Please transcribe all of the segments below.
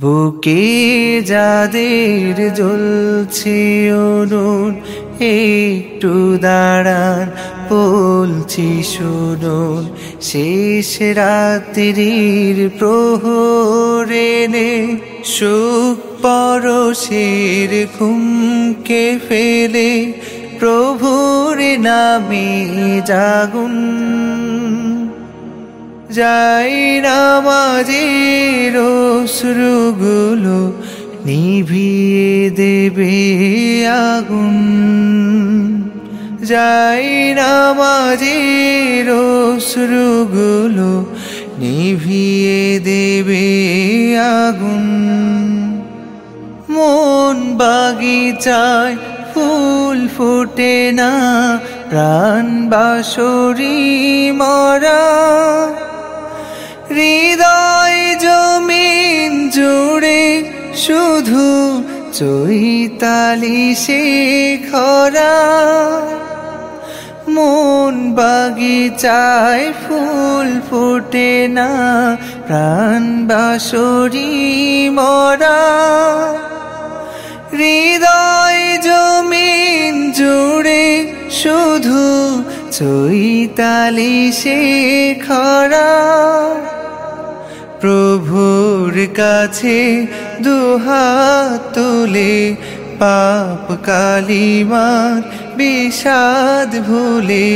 বুকে যাদের জ্বলছে অনুন, একটু দাঁড়ান, বলছি শুনুন। শেষ রাত্রির প্রহরেনে সুখ পরশের ঘুমকে ফেলে প্রভুর নামে জাগুন। যাই নামাজের অশ্রুগুলো নিভিয়ে দেবে আগুন। যাই নামাজের অশ্রুগুলো নিভিয়ে দেবে আগুন। মন বাগিচায় ফুল ফুটে না, প্রাণ বাসরি মরা। হৃদয় জমিন জুড়ে শুধু চৈতালি সে খরা মন বাগিচায় ফুল ফুটে না, প্রাণ বাসরি মরা। হৃদয় জমিন জুড়ে শুধু চৈতালি সে খরা প্রভুর কাছে দুহাত তুলে পাপ কালিমার বিষাদ ভুলে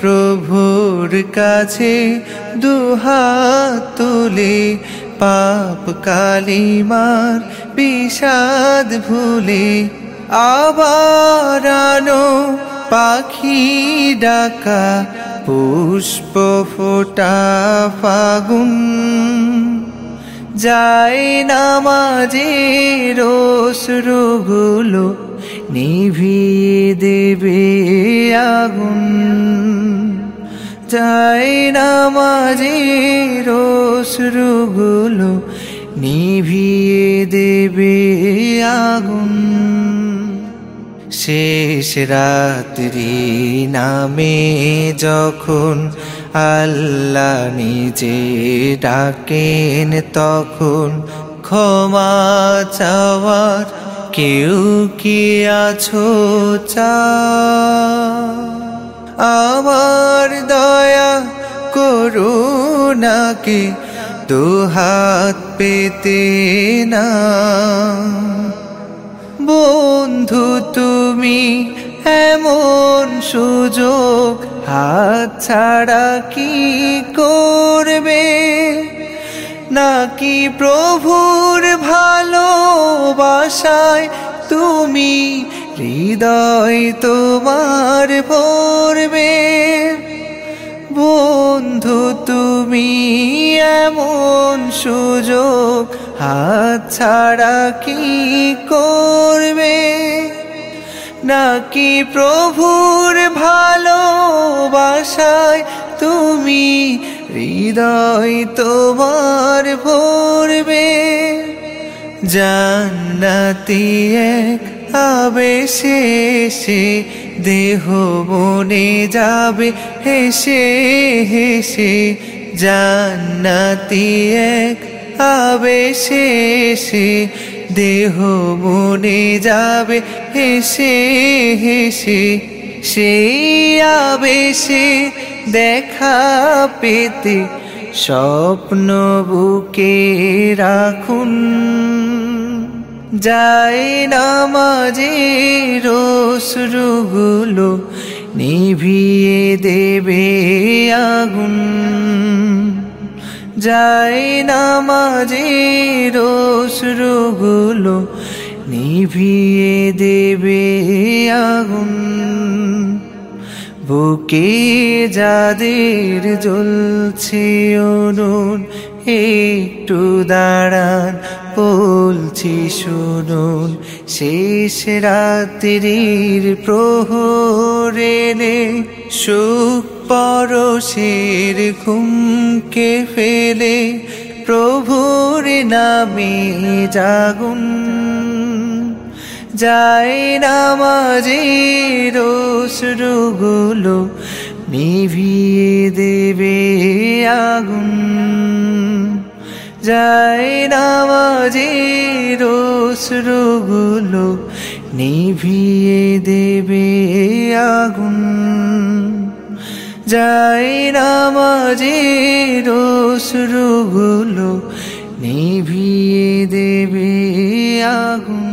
প্রভুর কাছে দুহাত তুলে পাপ কালিমার বিষাদ ভুলে আবার আনো পাখি ডাকা পুষ্প ফোটা ফাগুন। যায় নামাজে রোসরুগুলো নিভিয়ে দেবে আগুন। যায় নামাজে রোসরুগুলো নিভিয়ে দেবে আগুন। শেষ রাত্রি নামে যখন আল্লাহ নিজে ডাকেন তখন ক্ষমা চাওয়ার কেউ কি আছো চা? আমার দয়া করুণাকে দুহাত পেতে না। বন্ধু তুমি, এমন সুযোগ হাত ছাড়া কি করবে? নাকি প্রভুর ভালোবাসায় তুমি হৃদয় তোমার ভরবে? বন্ধু তুমি, এমন সুযোগ হাত ছাড়া কি করবে? নাকি প্রভুর ভালোবাসায় তুমি হৃদয় তোমার ভরবে? জান্নাতি এক আবেশে সে দেহ বনে যাবে হেসে হেসে। জান্নাতি এক আবেশে সে দেহ মনে যাবে, হেসে হেসে সেই আবেশে দেখা পেতে স্বপ্ন বুকে রাখুন। যায় নামাজে রোসরুগুলো নিভিয়ে দেবে আগুন। যায় নামাজে রোসরুগুলো নিভিয়ে দেবে আগুন। বুকে যাদের জ্বলছে অনুন একটু দাঁড়ান, বলছি শুনুন। শেষ রাত্রির প্রহরেনে সুখ পরশের ঘুমকে ফেলে প্রভুর নামে জাগুন। যায় নামাজে রোসরুগুলো নিভিয়ে দেবে আগুন। যাই নামাজি রোসরুগুলো নিভিয়ে দেবে আগুন। যাই নামাজি রোসরুগুলো নিভিয়ে দেবে আগুন।